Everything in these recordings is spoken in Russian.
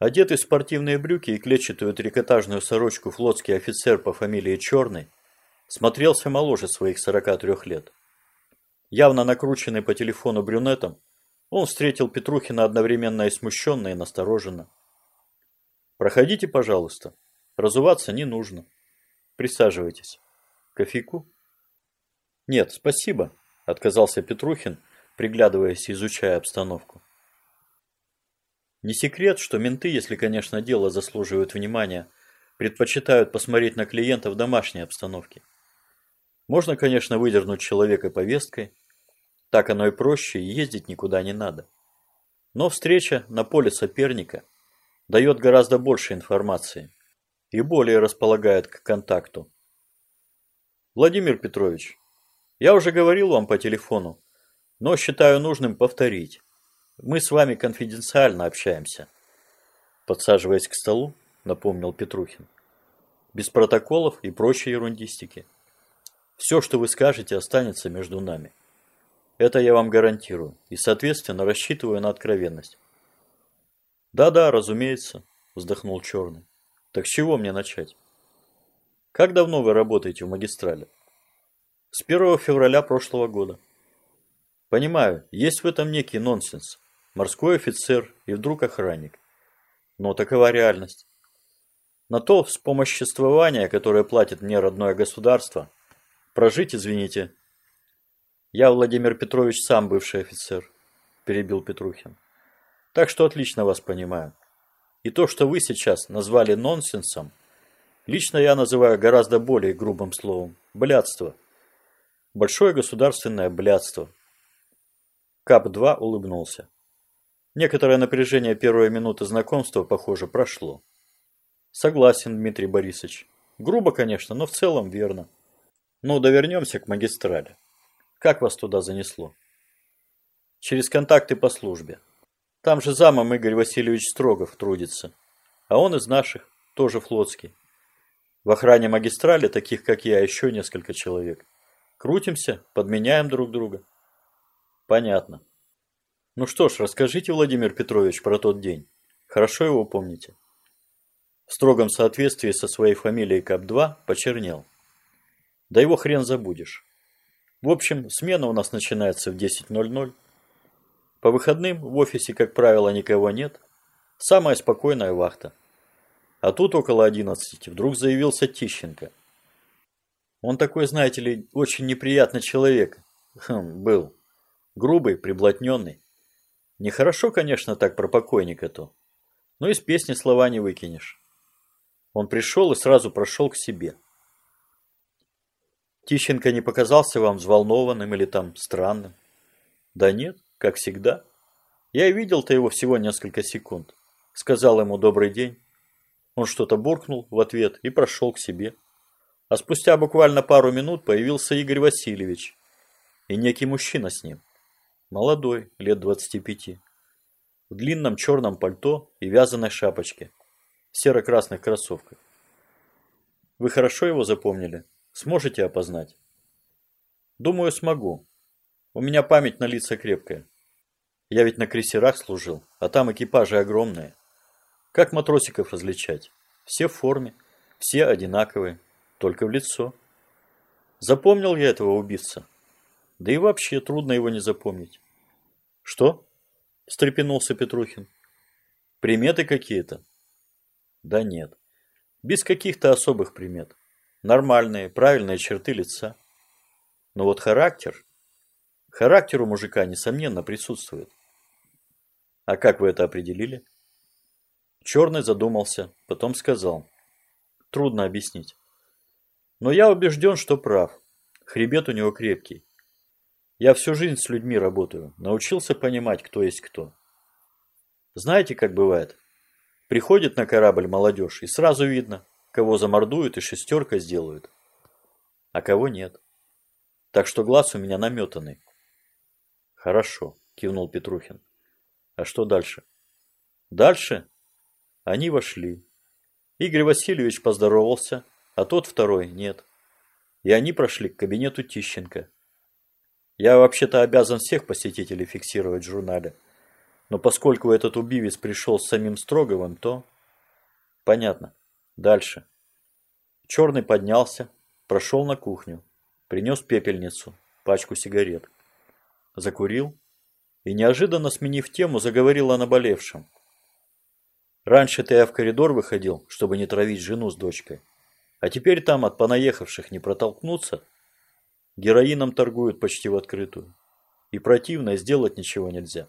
Одетый в спортивные брюки и клетчатую трикотажную сорочку флотский офицер по фамилии Черный смотрелся моложе своих 43 лет. Явно накрученный по телефону брюнетом, он встретил Петрухина одновременно и смущенно, и настороженно. «Проходите, пожалуйста. Разуваться не нужно. Присаживайтесь. Кофейку?» «Нет, спасибо», – отказался Петрухин, приглядываясь и изучая обстановку. Не секрет, что менты, если, конечно, дело заслуживает внимания, предпочитают посмотреть на клиента в домашней обстановке. Можно, конечно, выдернуть человека повесткой, так оно и проще, и ездить никуда не надо. Но встреча на поле соперника дает гораздо больше информации и более располагает к контакту. Владимир Петрович, я уже говорил вам по телефону, но считаю нужным повторить. Мы с вами конфиденциально общаемся. Подсаживаясь к столу, напомнил Петрухин. Без протоколов и прочей ерундистики. Все, что вы скажете, останется между нами. Это я вам гарантирую и, соответственно, рассчитываю на откровенность. Да-да, разумеется, вздохнул Черный. Так с чего мне начать? Как давно вы работаете в магистрале? С 1 февраля прошлого года. Понимаю, есть в этом некий нонсенс. Морской офицер и вдруг охранник. Но такова реальность. На то вспомоществование, которое платит мне родное государство, Прожить, извините. Я, Владимир Петрович, сам бывший офицер, перебил Петрухин. Так что отлично вас понимаю. И то, что вы сейчас назвали нонсенсом, лично я называю гораздо более грубым словом – блядство. Большое государственное блядство. КАП-2 улыбнулся. Некоторое напряжение первой минуты знакомства, похоже, прошло. Согласен, Дмитрий Борисович. Грубо, конечно, но в целом верно. Ну, да вернемся к магистрали. Как вас туда занесло? Через контакты по службе. Там же замом Игорь Васильевич Строгов трудится. А он из наших, тоже флотский. В охране магистрали, таких как я, еще несколько человек. Крутимся, подменяем друг друга. Понятно. Ну что ж, расскажите, Владимир Петрович, про тот день. Хорошо его помните? В строгом соответствии со своей фамилией КАП-2 почернел. Да его хрен забудешь. В общем, смена у нас начинается в 10.00. По выходным в офисе, как правило, никого нет. Самая спокойная вахта. А тут около 11 вдруг заявился Тищенко. Он такой, знаете ли, очень неприятный человек. Хм, был. Грубый, приблотненный. Нехорошо, конечно, так про покойника-то. Но из песни слова не выкинешь. Он пришел и сразу прошел к себе. Тищенко не показался вам взволнованным или там странным? Да нет, как всегда. Я видел-то его всего несколько секунд. Сказал ему добрый день. Он что-то буркнул в ответ и прошел к себе. А спустя буквально пару минут появился Игорь Васильевич и некий мужчина с ним. Молодой, лет 25. В длинном черном пальто и вязаной шапочке. В серо-красных кроссовках. Вы хорошо его запомнили? Сможете опознать? Думаю, смогу. У меня память на лица крепкая. Я ведь на крейсерах служил, а там экипажи огромные. Как матросиков различать? Все в форме, все одинаковые, только в лицо. Запомнил я этого убийца. Да и вообще трудно его не запомнить. Что? Встрепенулся Петрухин. Приметы какие-то? Да нет. Без каких-то особых примет. Нормальные, правильные черты лица. Но вот характер... Характер у мужика, несомненно, присутствует. А как вы это определили? Черный задумался, потом сказал. Трудно объяснить. Но я убежден, что прав. Хребет у него крепкий. Я всю жизнь с людьми работаю, научился понимать, кто есть кто. Знаете, как бывает? Приходит на корабль молодежь, и сразу видно, кого замордуют и шестерка сделают, а кого нет. Так что глаз у меня наметанный. Хорошо, кивнул Петрухин. А что дальше? Дальше они вошли. Игорь Васильевич поздоровался, а тот второй нет. И они прошли к кабинету Тищенко. Я вообще-то обязан всех посетителей фиксировать в журнале. Но поскольку этот убивец пришел с самим Строговым, то... Понятно. Дальше. Черный поднялся, прошел на кухню, принес пепельницу, пачку сигарет. Закурил и, неожиданно сменив тему, заговорил о наболевшем. Раньше-то я в коридор выходил, чтобы не травить жену с дочкой. А теперь там от понаехавших не протолкнуться. Героином торгуют почти в открытую. И противно, сделать ничего нельзя.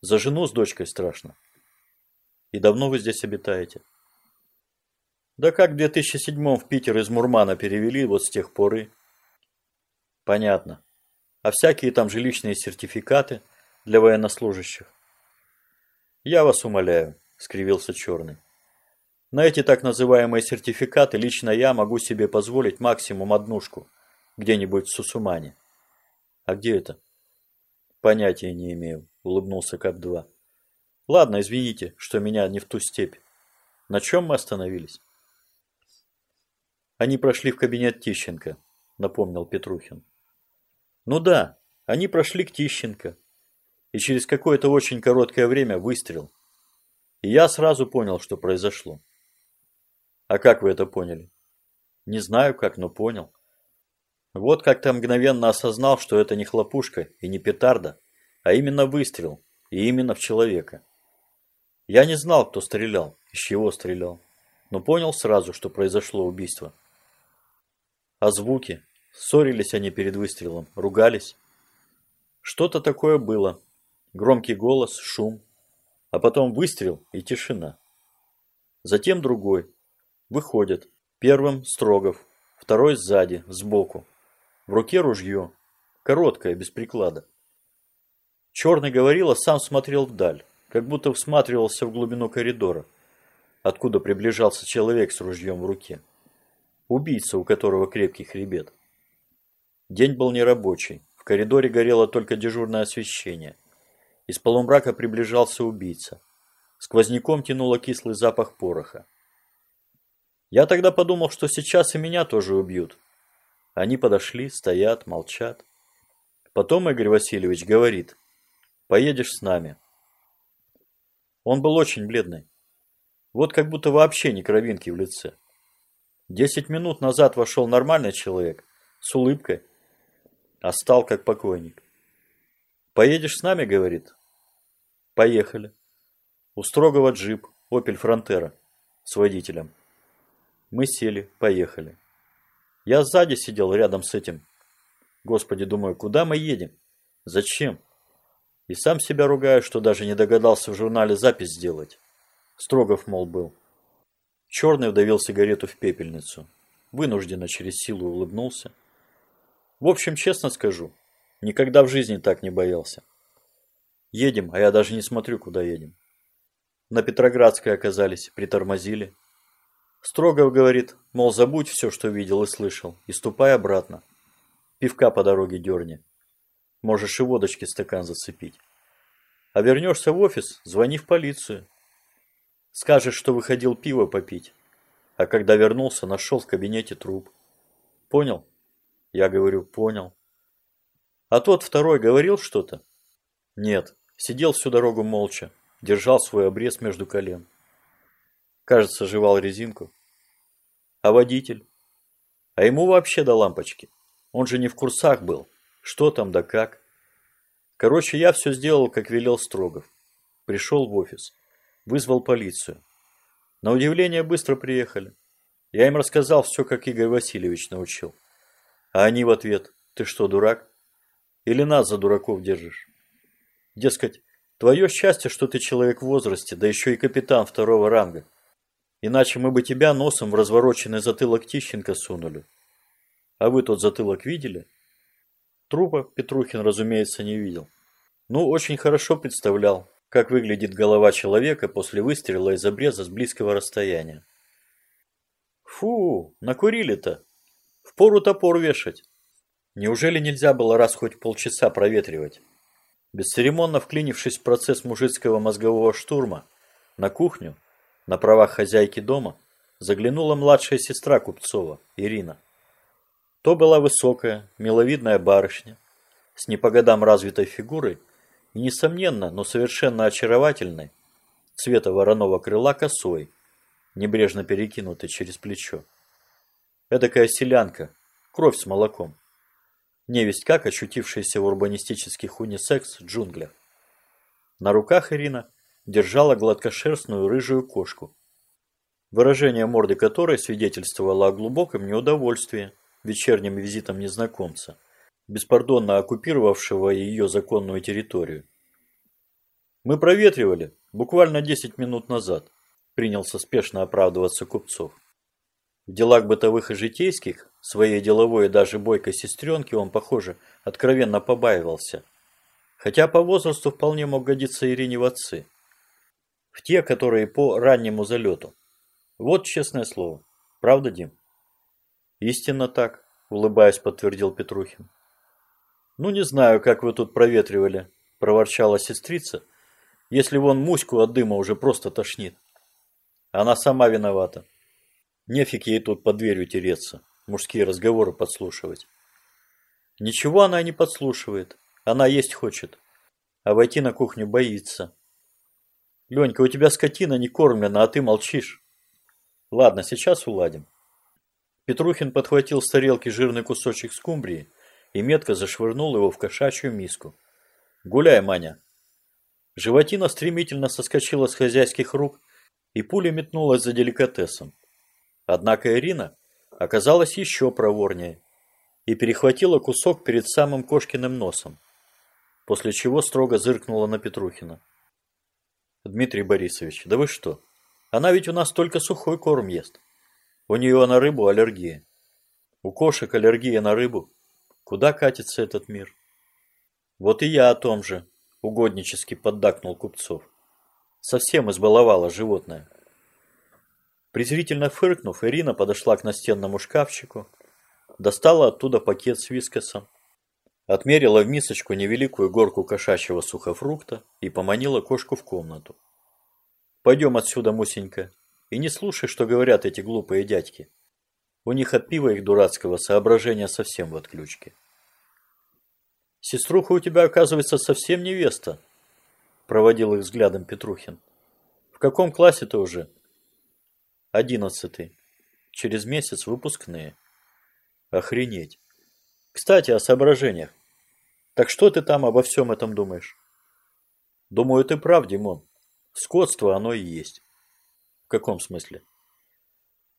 За жену с дочкой страшно. И давно вы здесь обитаете? Да как в 2007 в Питер из Мурмана перевели, вот с тех пор и... Понятно. А всякие там жилищные сертификаты для военнослужащих? Я вас умоляю, скривился Черный. На эти так называемые сертификаты лично я могу себе позволить максимум однушку, где-нибудь в Сусумане. А где это? Понятия не имею улыбнулся Кап-2. Ладно, извините, что меня не в ту степь. На чем мы остановились? Они прошли в кабинет Тищенко, напомнил Петрухин. Ну да, они прошли к Тищенко. И через какое-то очень короткое время выстрел. И я сразу понял, что произошло. А как вы это поняли? Не знаю как, но понял. Вот как-то мгновенно осознал, что это не хлопушка и не петарда, а именно выстрел, и именно в человека. Я не знал, кто стрелял, из чего стрелял, но понял сразу, что произошло убийство. А звуки? Ссорились они перед выстрелом, ругались? Что-то такое было. Громкий голос, шум, а потом выстрел и тишина. Затем другой. Выходит. Первым Строгов, второй сзади, сбоку. В руке ружье. Короткое, без приклада. Черный говорил, а сам смотрел вдаль, как будто всматривался в глубину коридора, откуда приближался человек с ружьем в руке. Убийца, у которого крепкий хребет. День был нерабочий. В коридоре горело только дежурное освещение. Из полумрака приближался убийца. Сквозняком тянуло кислый запах пороха. Я тогда подумал, что сейчас и меня тоже убьют. Они подошли, стоят, молчат. Потом Игорь Васильевич говорит – Поедешь с нами. Он был очень бледный. Вот как будто вообще не кровинки в лице. Десять минут назад вошел нормальный человек, с улыбкой, а стал как покойник. «Поедешь с нами?» – говорит. «Поехали». У строгого джип, Opel Frontera, с водителем. Мы сели, поехали. Я сзади сидел рядом с этим. Господи, думаю, куда мы едем? Зачем? И сам себя ругаю, что даже не догадался в журнале запись сделать. Строгов, мол, был. Черный вдавил сигарету в пепельницу. Вынужденно через силу улыбнулся. В общем, честно скажу, никогда в жизни так не боялся. Едем, а я даже не смотрю, куда едем. На Петроградской оказались, притормозили. Строгов говорит, мол, забудь все, что видел и слышал, и ступай обратно. Пивка по дороге дерни. Можешь и водочки стакан зацепить. А вернешься в офис, звони в полицию. Скажешь, что выходил пиво попить. А когда вернулся, нашел в кабинете труп. Понял? Я говорю, понял. А тот второй говорил что-то? Нет, сидел всю дорогу молча, держал свой обрез между колен. Кажется, жевал резинку. А водитель? А ему вообще до лампочки. Он же не в курсах был. Что там да как. Короче, я все сделал, как велел Строгов. Пришел в офис. Вызвал полицию. На удивление быстро приехали. Я им рассказал все, как Игорь Васильевич научил. А они в ответ, ты что, дурак? Или нас за дураков держишь? Дескать, твое счастье, что ты человек в возрасте, да еще и капитан второго ранга. Иначе мы бы тебя носом в развороченный затылок Тищенко сунули. А вы тот затылок видели? Трупа Петрухин, разумеется, не видел. Ну, очень хорошо представлял, как выглядит голова человека после выстрела из обреза с близкого расстояния. Фу, накурили-то. Впору топор вешать. Неужели нельзя было раз хоть полчаса проветривать? Бесцеремонно вклинившись в процесс мужицкого мозгового штурма, на кухню, на правах хозяйки дома, заглянула младшая сестра Купцова, Ирина. То была высокая, миловидная барышня, с не по годам развитой фигурой и, несомненно, но совершенно очаровательной, цвета вороного крыла косой, небрежно перекинутой через плечо. Эдакая селянка, кровь с молоком. Невесть как очутившаяся в урбанистических унисекс джунглях. На руках Ирина держала гладкошерстную рыжую кошку, выражение морды которой свидетельствовало о глубоком неудовольствии вечерним визитом незнакомца, беспардонно оккупировавшего ее законную территорию. «Мы проветривали буквально 10 минут назад», принялся спешно оправдываться Купцов. В делах бытовых и житейских, своей деловой и даже бойкой сестренки он, похоже, откровенно побаивался. Хотя по возрасту вполне мог годиться Ирине в отцы. В те, которые по раннему залету. Вот честное слово. Правда, Дим? Истинно так, улыбаясь, подтвердил Петрухин. Ну, не знаю, как вы тут проветривали, проворчала сестрица, если вон Муську от дыма уже просто тошнит. Она сама виновата. Нефиг ей тут под дверью тереться, мужские разговоры подслушивать. Ничего она не подслушивает, она есть хочет, а войти на кухню боится. Ленька, у тебя скотина не кормлена, а ты молчишь. Ладно, сейчас уладим. Петрухин подхватил с тарелки жирный кусочек скумбрии и метко зашвырнул его в кошачью миску. «Гуляй, Маня!» Животина стремительно соскочила с хозяйских рук и пуля метнулась за деликатесом. Однако Ирина оказалась еще проворнее и перехватила кусок перед самым Кошкиным носом, после чего строго зыркнула на Петрухина. «Дмитрий Борисович, да вы что? Она ведь у нас только сухой корм ест. У нее на рыбу аллергия. У кошек аллергия на рыбу. Куда катится этот мир?» «Вот и я о том же», – угоднически поддакнул Купцов. Совсем избаловала животное. Презрительно фыркнув, Ирина подошла к настенному шкафчику, достала оттуда пакет с вискосом, отмерила в мисочку невеликую горку кошачьего сухофрукта и поманила кошку в комнату. «Пойдем отсюда, Мусенька, и не слушай, что говорят эти глупые дядьки. У них от пива их дурацкого соображения совсем в отключке». «Сеструха у тебя, оказывается, совсем невеста», – проводил их взглядом Петрухин. «В каком классе ты уже?» Одиннадцатый. Через месяц выпускные. Охренеть. Кстати, о соображениях. Так что ты там обо всем этом думаешь? Думаю, ты прав, Димон. Скотство оно и есть. В каком смысле?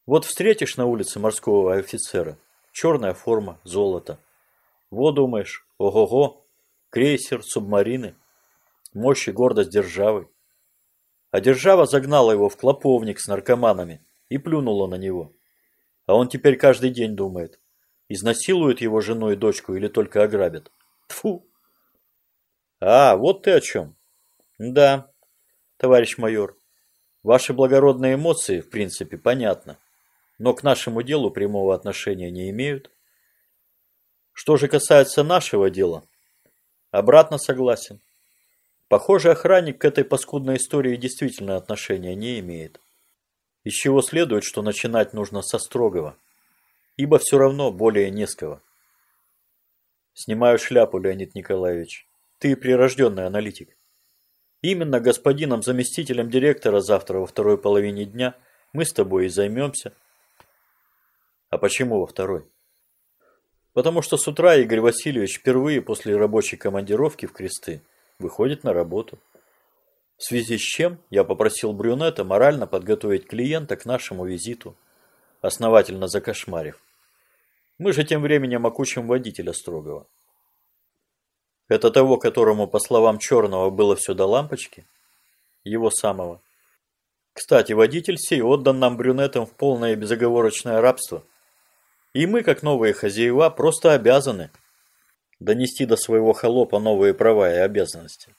Вот встретишь на улице морского офицера. Черная форма, золото. Вот думаешь, ого-го, крейсер, субмарины. Мощь и гордость державы. А держава загнала его в клоповник с наркоманами и плюнула на него. А он теперь каждый день думает, изнасилует его жену и дочку или только ограбит. Тфу. А, вот ты о чем. Да, товарищ майор, ваши благородные эмоции, в принципе, понятно, но к нашему делу прямого отношения не имеют. Что же касается нашего дела, обратно согласен. Похоже, охранник к этой паскудной истории действительно отношения не имеет. Из чего следует, что начинать нужно со строгого, ибо все равно более не с кого. Снимаю шляпу, Леонид Николаевич. Ты прирожденный аналитик. Именно господином заместителем директора завтра во второй половине дня мы с тобой и займемся. А почему во второй? Потому что с утра Игорь Васильевич впервые после рабочей командировки в Кресты выходит на работу. В связи с чем я попросил брюнета морально подготовить клиента к нашему визиту, основательно закошмарив. Мы же тем временем окучим водителя строгого. Это того, которому, по словам Черного, было все до лампочки? Его самого. Кстати, водитель сей отдан нам брюнетам в полное безоговорочное рабство. И мы, как новые хозяева, просто обязаны донести до своего холопа новые права и обязанности.